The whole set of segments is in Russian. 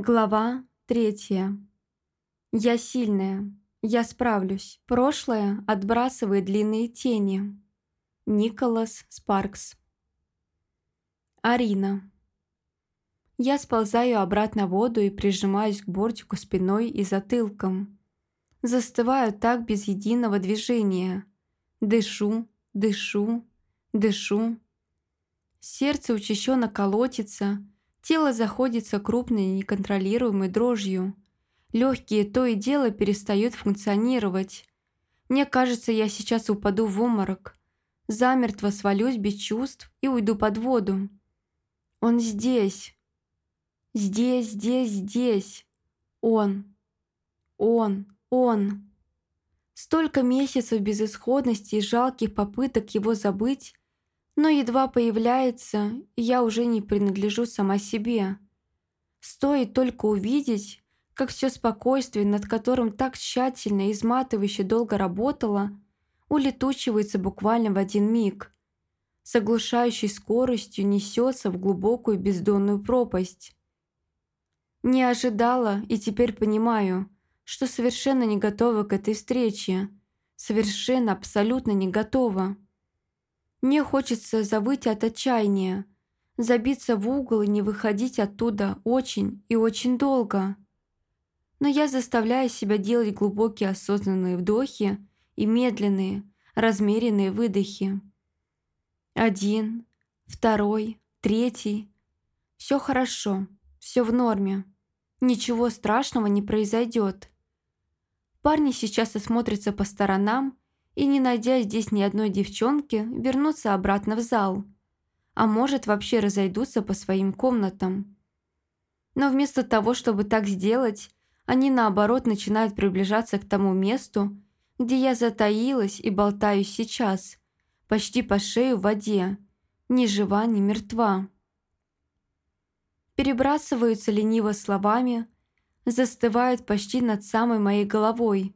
Глава третья. Я сильная. Я справлюсь. Прошлое отбрасывает длинные тени. Николас Спаркс. Арина. Я сползаю обратно в воду и прижимаюсь к бортику спиной и затылком. Застываю так без единого движения. Дышу, дышу, дышу. Сердце учащенно колотится, тело заходится крупной неконтролируемой дрожью. Легкие то и дело перестают функционировать. Мне кажется, я сейчас упаду в обморок. Замертво свалюсь без чувств и уйду под воду. Он здесь. Здесь, здесь, здесь. Он. Он. Он. Столько месяцев безысходности и жалких попыток его забыть, но едва появляется, я уже не принадлежу сама себе. Стоит только увидеть, как все спокойствие, над которым так тщательно и изматывающе долго работала, улетучивается буквально в один миг. С оглушающей скоростью несется в глубокую бездонную пропасть. Не ожидала и теперь понимаю – что совершенно не готова к этой встрече. Совершенно, абсолютно не готова. Мне хочется завыть от отчаяния, забиться в угол и не выходить оттуда очень и очень долго. Но я заставляю себя делать глубокие осознанные вдохи и медленные, размеренные выдохи. Один, второй, третий. Все хорошо, все в норме. Ничего страшного не произойдет. Парни сейчас осмотрятся по сторонам и, не найдя здесь ни одной девчонки, вернутся обратно в зал. А может, вообще разойдутся по своим комнатам. Но вместо того, чтобы так сделать, они, наоборот, начинают приближаться к тому месту, где я затаилась и болтаюсь сейчас, почти по шею в воде, ни жива, ни мертва. Перебрасываются лениво словами – застывает почти над самой моей головой.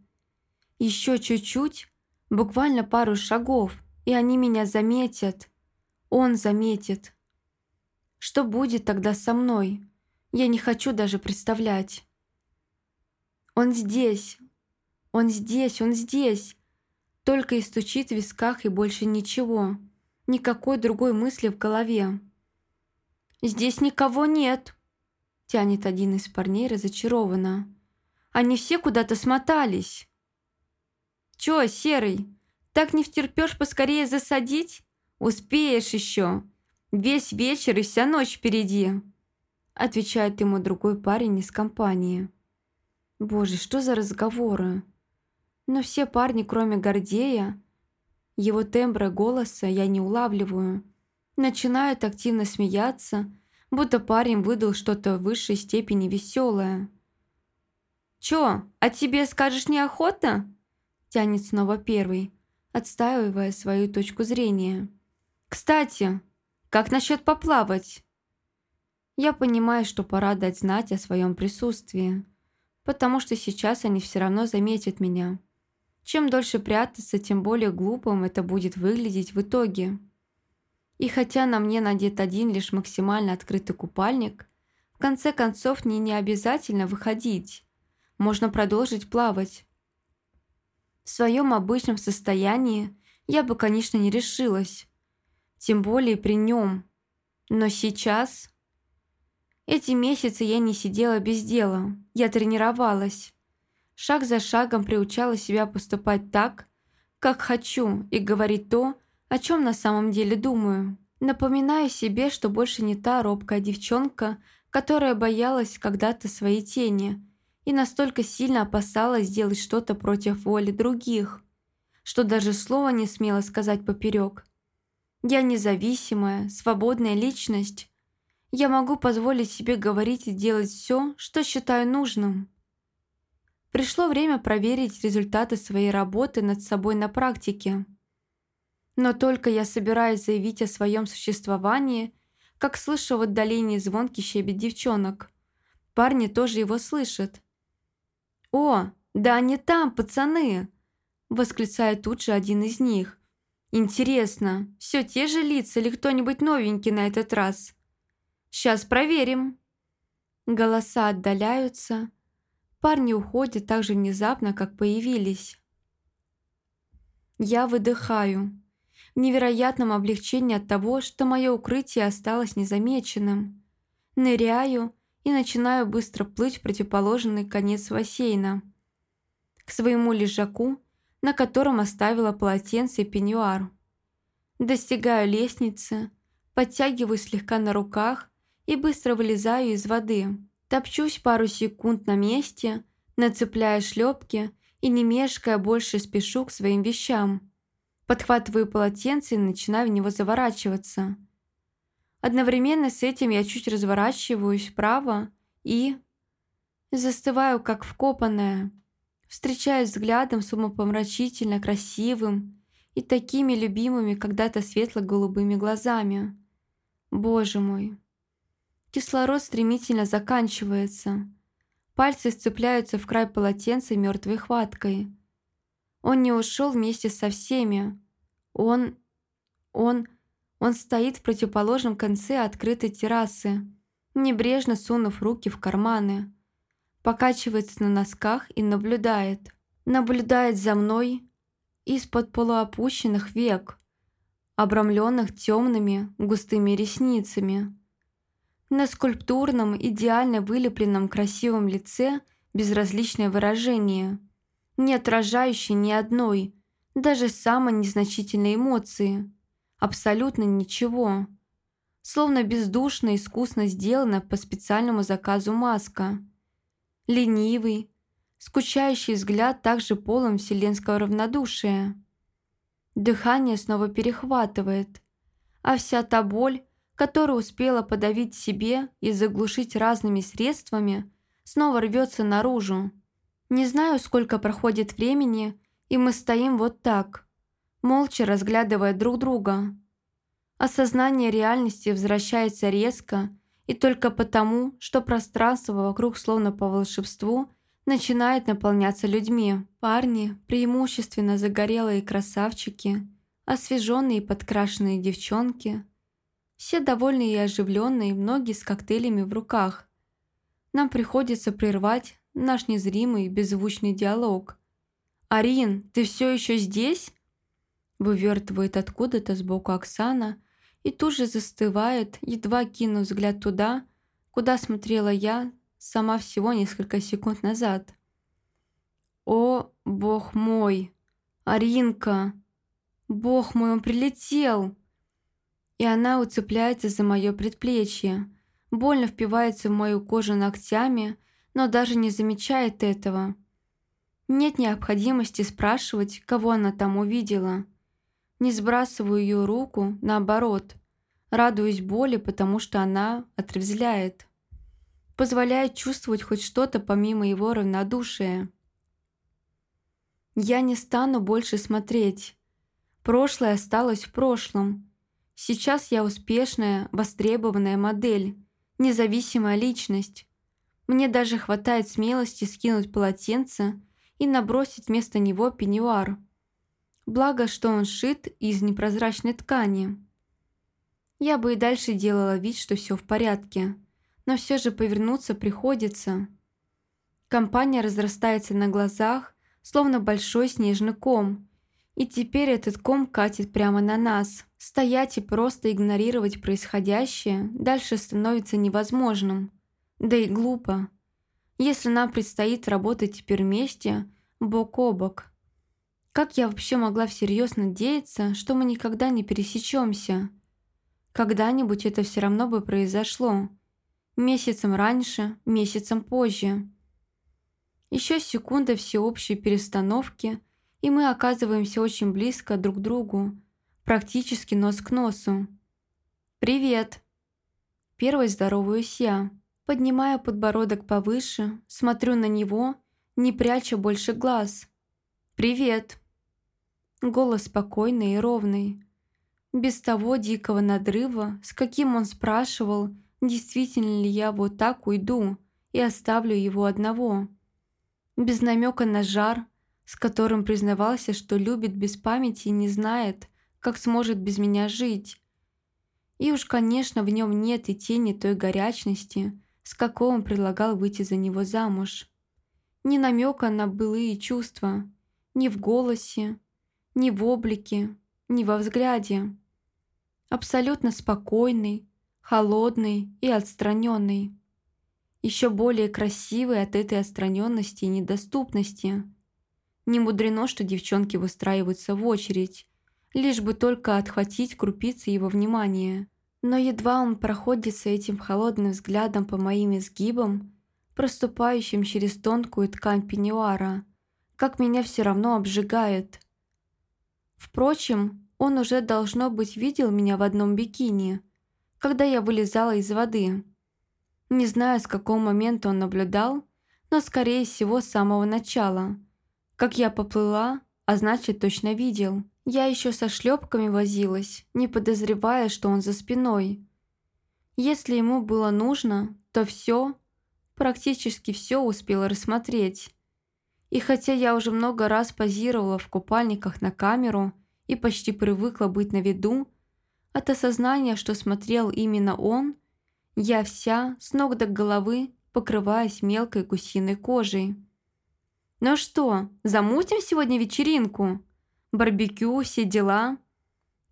Еще чуть-чуть, буквально пару шагов, и они меня заметят. Он заметит. Что будет тогда со мной? Я не хочу даже представлять. Он здесь. Он здесь, он здесь. Только и стучит в висках и больше ничего. Никакой другой мысли в голове. «Здесь никого нет», Тянет один из парней разочарованно. Они все куда-то смотались. Чё, Серый, так не втерпёшь поскорее засадить? Успеешь еще. Весь вечер и вся ночь впереди. Отвечает ему другой парень из компании. Боже, что за разговоры? Но все парни, кроме Гордея, его тембра голоса я не улавливаю, начинают активно смеяться, будто парень выдал что-то в высшей степени веселое. «Чё, а тебе скажешь неохота?» Тянет снова первый, отстаивая свою точку зрения. «Кстати, как насчет поплавать?» Я понимаю, что пора дать знать о своем присутствии, потому что сейчас они все равно заметят меня. Чем дольше прятаться, тем более глупым это будет выглядеть в итоге. И хотя на мне надет один лишь максимально открытый купальник, в конце концов мне не обязательно выходить. Можно продолжить плавать. В своем обычном состоянии я бы, конечно, не решилась. Тем более при нем. Но сейчас... Эти месяцы я не сидела без дела. Я тренировалась. Шаг за шагом приучала себя поступать так, как хочу, и говорить то, о чем на самом деле думаю. Напоминаю себе, что больше не та робкая девчонка, которая боялась когда-то своей тени и настолько сильно опасалась сделать что-то против воли других, что даже слова не смела сказать поперек. Я независимая, свободная личность. Я могу позволить себе говорить и делать все, что считаю нужным. Пришло время проверить результаты своей работы над собой на практике – но только я собираюсь заявить о своем существовании, как слышу в отдалении звонкий щебет девчонок. Парни тоже его слышат. «О, да они там, пацаны!» Восклицает тут же один из них. «Интересно, все те же лица или кто-нибудь новенький на этот раз?» «Сейчас проверим». Голоса отдаляются. Парни уходят так же внезапно, как появились. Я выдыхаю. В невероятном облегчении от того, что мое укрытие осталось незамеченным. Ныряю и начинаю быстро плыть в противоположный конец бассейна. К своему лежаку, на котором оставила полотенце и пеньюар. Достигаю лестницы, подтягиваюсь слегка на руках и быстро вылезаю из воды. Топчусь пару секунд на месте, нацепляя шлепки и не мешкая больше спешу к своим вещам. Подхватываю полотенце и начинаю в него заворачиваться. Одновременно с этим я чуть разворачиваюсь вправо и... Застываю, как вкопанная. Встречаюсь взглядом с умопомрачительно красивым и такими любимыми когда-то светло-голубыми глазами. Боже мой. Кислород стремительно заканчивается. Пальцы сцепляются в край полотенца мертвой хваткой. Он не ушел вместе со всеми. Он... он... он стоит в противоположном конце открытой террасы, небрежно сунув руки в карманы. Покачивается на носках и наблюдает. Наблюдает за мной из-под полуопущенных век, обрамленных темными густыми ресницами. На скульптурном, идеально вылепленном красивом лице безразличное выражение, не отражающее ни одной, даже самой незначительной эмоции. Абсолютно ничего. Словно бездушно искусно сделана по специальному заказу маска. Ленивый, скучающий взгляд также полон вселенского равнодушия. Дыхание снова перехватывает, а вся та боль, которую успела подавить себе и заглушить разными средствами, снова рвется наружу. Не знаю, сколько проходит времени, и мы стоим вот так, молча разглядывая друг друга. Осознание реальности возвращается резко и только потому, что пространство вокруг словно по волшебству – начинает наполняться людьми. Парни, преимущественно загорелые красавчики, освеженные и подкрашенные девчонки. Все довольные и оживленные, многие с коктейлями в руках. Нам приходится прервать наш незримый беззвучный диалог. «Арин, ты все еще здесь?» Вывертывает откуда-то сбоку Оксана и тут же застывает, едва кинув взгляд туда, куда смотрела я сама всего несколько секунд назад. «О, бог мой! Аринка! Бог мой, он прилетел!» И она уцепляется за мое предплечье, больно впивается в мою кожу ногтями, но даже не замечает этого. Нет необходимости спрашивать, кого она там увидела. Не сбрасываю ее руку, наоборот. Радуюсь боли, потому что она отрезвляет позволяет чувствовать хоть что-то помимо его равнодушия. Я не стану больше смотреть. Прошлое осталось в прошлом. Сейчас я успешная, востребованная модель, независимая личность. Мне даже хватает смелости скинуть полотенце и набросить вместо него пеньюар. Благо, что он шит из непрозрачной ткани. Я бы и дальше делала вид, что все в порядке но все же повернуться приходится. Компания разрастается на глазах, словно большой снежный ком. И теперь этот ком катит прямо на нас. Стоять и просто игнорировать происходящее дальше становится невозможным. Да и глупо. Если нам предстоит работать теперь вместе, бок о бок. Как я вообще могла всерьез надеяться, что мы никогда не пересечемся? Когда-нибудь это все равно бы произошло. Месяцем раньше, месяцем позже. Еще секунда всеобщей перестановки, и мы оказываемся очень близко друг к другу, практически нос к носу. «Привет!» Первой здороваюсь я. Поднимаю подбородок повыше, смотрю на него, не пряча больше глаз. «Привет!» Голос спокойный и ровный. Без того дикого надрыва, с каким он спрашивал – действительно ли я вот так уйду и оставлю его одного. Без намека на жар, с которым признавался, что любит без памяти и не знает, как сможет без меня жить. И уж, конечно, в нем нет и тени той горячности, с какого он предлагал выйти за него замуж. Ни намека на былые чувства, ни в голосе, ни в облике, ни во взгляде. Абсолютно спокойный, холодный и отстраненный. Еще более красивый от этой отстраненности и недоступности. Не мудрено, что девчонки выстраиваются в очередь, лишь бы только отхватить крупицы его внимания. Но едва он проходится этим холодным взглядом по моим изгибам, проступающим через тонкую ткань пеньюара, как меня все равно обжигает. Впрочем, он уже, должно быть, видел меня в одном бикини, когда я вылезала из воды. Не знаю, с какого момента он наблюдал, но, скорее всего, с самого начала. Как я поплыла, а значит, точно видел. Я еще со шлепками возилась, не подозревая, что он за спиной. Если ему было нужно, то все, практически все успела рассмотреть. И хотя я уже много раз позировала в купальниках на камеру и почти привыкла быть на виду, от осознания, что смотрел именно он, я вся, с ног до головы, покрываясь мелкой гусиной кожей. «Ну что, замутим сегодня вечеринку?» барбекю, все дела»,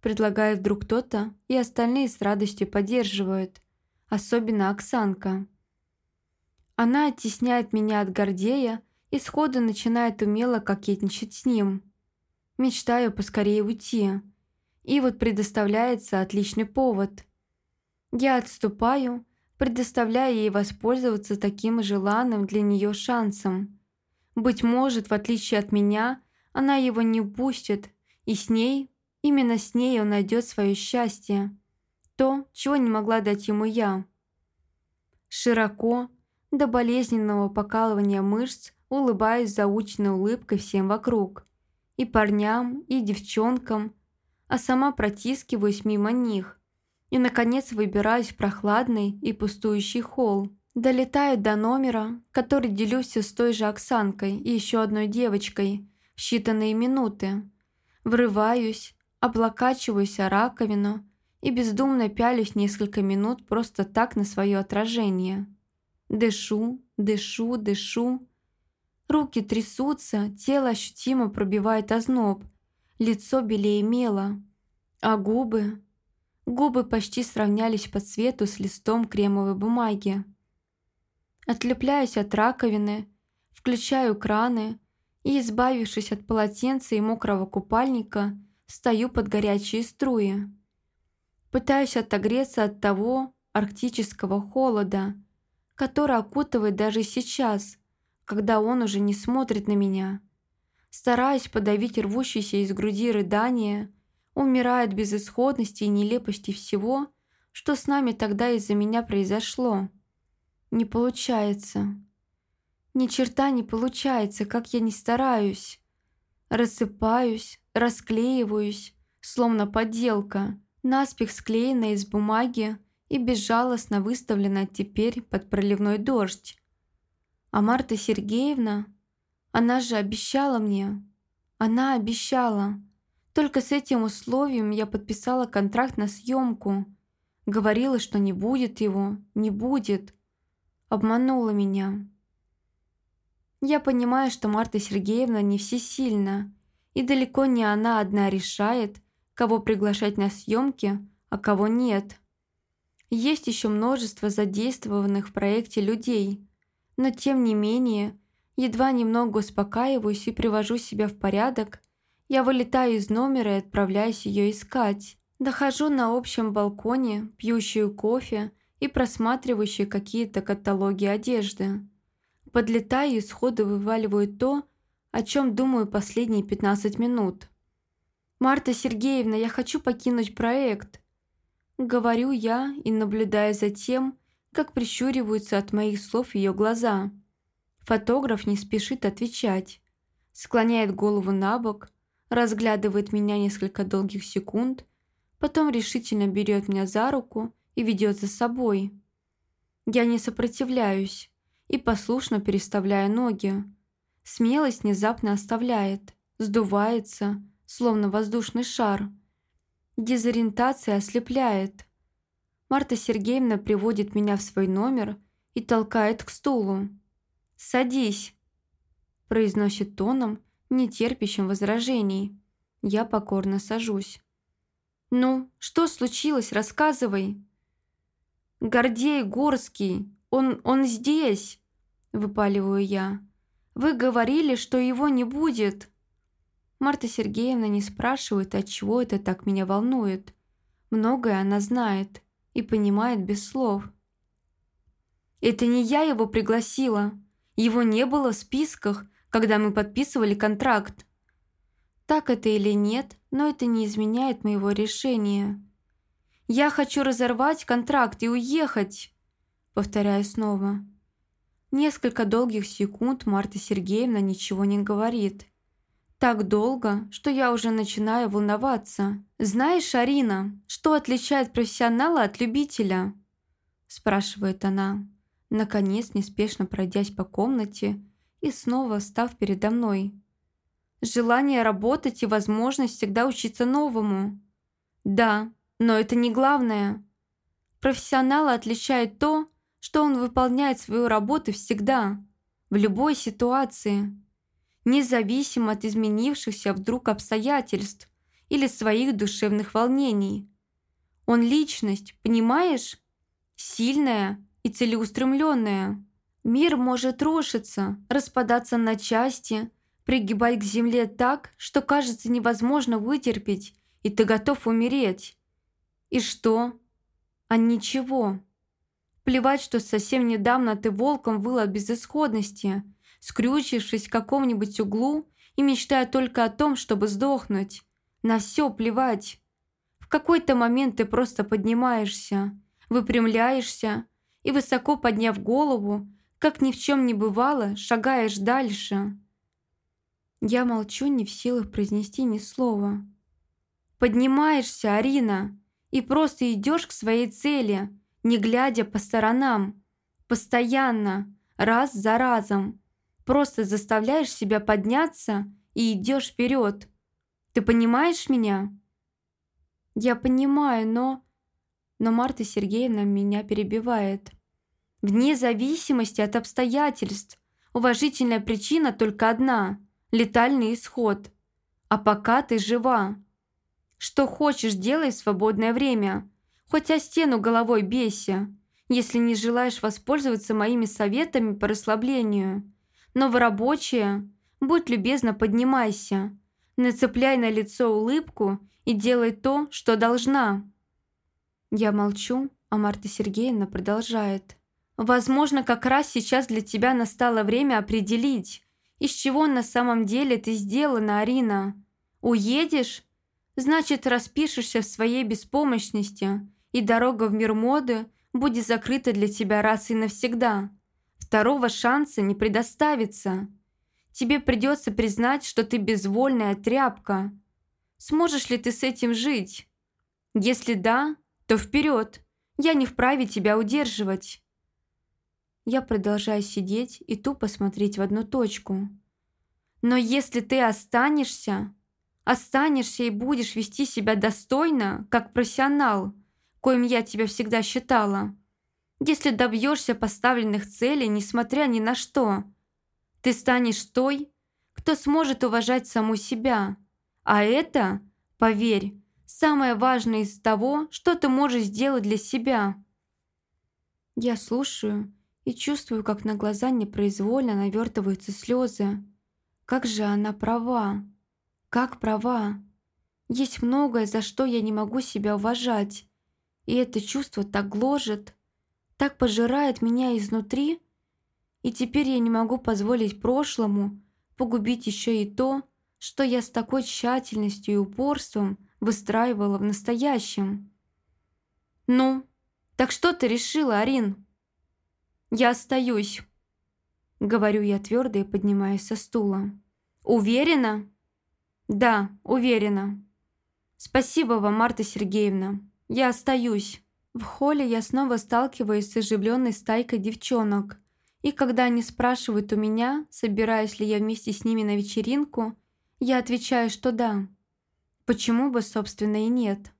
предлагает вдруг кто-то, и остальные с радостью поддерживают, особенно Оксанка. Она оттесняет меня от Гордея и сходу начинает умело кокетничать с ним. Мечтаю поскорее уйти. И вот предоставляется отличный повод. Я отступаю, предоставляя ей воспользоваться таким желанным для нее шансом. Быть может, в отличие от меня, она его не упустит, и с ней, именно с ней он найдет свое счастье. То, чего не могла дать ему я. Широко, до болезненного покалывания мышц, улыбаюсь заученной улыбкой всем вокруг. И парням, и девчонкам, а сама протискиваюсь мимо них. И, наконец, выбираюсь в прохладный и пустующий холл. Долетаю до номера, который делюсь с той же Оксанкой и еще одной девочкой, считанные минуты. Врываюсь, облокачиваюсь о раковину и бездумно пялюсь несколько минут просто так на свое отражение. Дышу, дышу, дышу. Руки трясутся, тело ощутимо пробивает озноб, лицо белее мела, а губы... Губы почти сравнялись по цвету с листом кремовой бумаги. Отлепляюсь от раковины, включаю краны, и, избавившись от полотенца и мокрого купальника, стою под горячие струи. Пытаюсь отогреться от того арктического холода, который окутывает даже сейчас, когда он уже не смотрит на меня. Стараясь подавить рвущиеся из груди рыдания, умирает безысходности и нелепости всего, что с нами тогда из-за меня произошло. Не получается. Ни черта не получается, как я не стараюсь. Рассыпаюсь, расклеиваюсь, словно подделка, наспех склеенная из бумаги и безжалостно выставлена теперь под проливной дождь. А Марта Сергеевна, она же обещала мне. Она обещала. Только с этим условием я подписала контракт на съемку. Говорила, что не будет его, не будет. Обманула меня. Я понимаю, что Марта Сергеевна не всесильна, и далеко не она одна решает, кого приглашать на съемки, а кого нет. Есть еще множество задействованных в проекте людей, но тем не менее, едва немного успокаиваюсь и привожу себя в порядок, я вылетаю из номера и отправляюсь ее искать. Дохожу на общем балконе, пьющую кофе и просматривающую какие-то каталоги одежды. Подлетаю и сходу вываливаю то, о чем думаю последние 15 минут. «Марта Сергеевна, я хочу покинуть проект», — говорю я и наблюдаю за тем, как прищуриваются от моих слов ее глаза. Фотограф не спешит отвечать, склоняет голову на бок, разглядывает меня несколько долгих секунд, потом решительно берет меня за руку и ведет за собой. Я не сопротивляюсь, и послушно переставляя ноги. Смелость внезапно оставляет, сдувается, словно воздушный шар. Дезориентация ослепляет. Марта Сергеевна приводит меня в свой номер и толкает к стулу. «Садись», – произносит тоном, не терпящим возражений. Я покорно сажусь. «Ну, что случилось? Рассказывай!» «Гордей Горский! Он, он здесь!» – выпаливаю я. «Вы говорили, что его не будет!» Марта Сергеевна не спрашивает, от чего это так меня волнует. Многое она знает и понимает без слов. «Это не я его пригласила. Его не было в списках, когда мы подписывали контракт. Так это или нет, но это не изменяет моего решения. «Я хочу разорвать контракт и уехать!» Повторяю снова. Несколько долгих секунд Марта Сергеевна ничего не говорит. Так долго, что я уже начинаю волноваться. «Знаешь, Арина, что отличает профессионала от любителя?» Спрашивает она, наконец неспешно пройдясь по комнате и снова став передо мной. Желание работать и возможность всегда учиться новому. Да, но это не главное. Профессионала отличает то, что он выполняет свою работу всегда, в любой ситуации, независимо от изменившихся вдруг обстоятельств или своих душевных волнений. Он личность, понимаешь? Сильная и целеустремленная. Мир может рушиться, распадаться на части – пригибать к земле так, что кажется невозможно вытерпеть, и ты готов умереть. И что? А ничего. Плевать, что совсем недавно ты волком выл от безысходности, скрючившись в каком-нибудь углу и мечтая только о том, чтобы сдохнуть. На все плевать. В какой-то момент ты просто поднимаешься, выпрямляешься и, высоко подняв голову, как ни в чем не бывало, шагаешь дальше. Я молчу, не в силах произнести ни слова. Поднимаешься, Арина, и просто идешь к своей цели, не глядя по сторонам. Постоянно, раз за разом. Просто заставляешь себя подняться и идешь вперед. Ты понимаешь меня? Я понимаю, но... Но Марта Сергеевна меня перебивает. Вне зависимости от обстоятельств, уважительная причина только одна – летальный исход. А пока ты жива. Что хочешь, делай в свободное время. Хоть о стену головой бейся, если не желаешь воспользоваться моими советами по расслаблению. Но в рабочее, будь любезна, поднимайся. Нацепляй на лицо улыбку и делай то, что должна. Я молчу, а Марта Сергеевна продолжает. Возможно, как раз сейчас для тебя настало время определить, из чего на самом деле ты сделана, Арина? Уедешь? Значит, распишешься в своей беспомощности, и дорога в мир моды будет закрыта для тебя раз и навсегда. Второго шанса не предоставится. Тебе придется признать, что ты безвольная тряпка. Сможешь ли ты с этим жить? Если да, то вперед. Я не вправе тебя удерживать. Я продолжаю сидеть и тупо смотреть в одну точку. Но если ты останешься, останешься и будешь вести себя достойно, как профессионал, коим я тебя всегда считала, если добьешься поставленных целей, несмотря ни на что, ты станешь той, кто сможет уважать саму себя. А это, поверь, самое важное из того, что ты можешь сделать для себя. Я слушаю и чувствую, как на глаза непроизвольно навертываются слезы. Как же она права! Как права! Есть многое, за что я не могу себя уважать. И это чувство так гложет, так пожирает меня изнутри. И теперь я не могу позволить прошлому погубить еще и то, что я с такой тщательностью и упорством выстраивала в настоящем. «Ну, так что ты решила, Арин?» «Я остаюсь», — говорю я твердо и поднимаюсь со стула. «Уверена?» «Да, уверена». «Спасибо вам, Марта Сергеевна. Я остаюсь». В холле я снова сталкиваюсь с оживленной стайкой девчонок. И когда они спрашивают у меня, собираюсь ли я вместе с ними на вечеринку, я отвечаю, что да. Почему бы, собственно, и нет.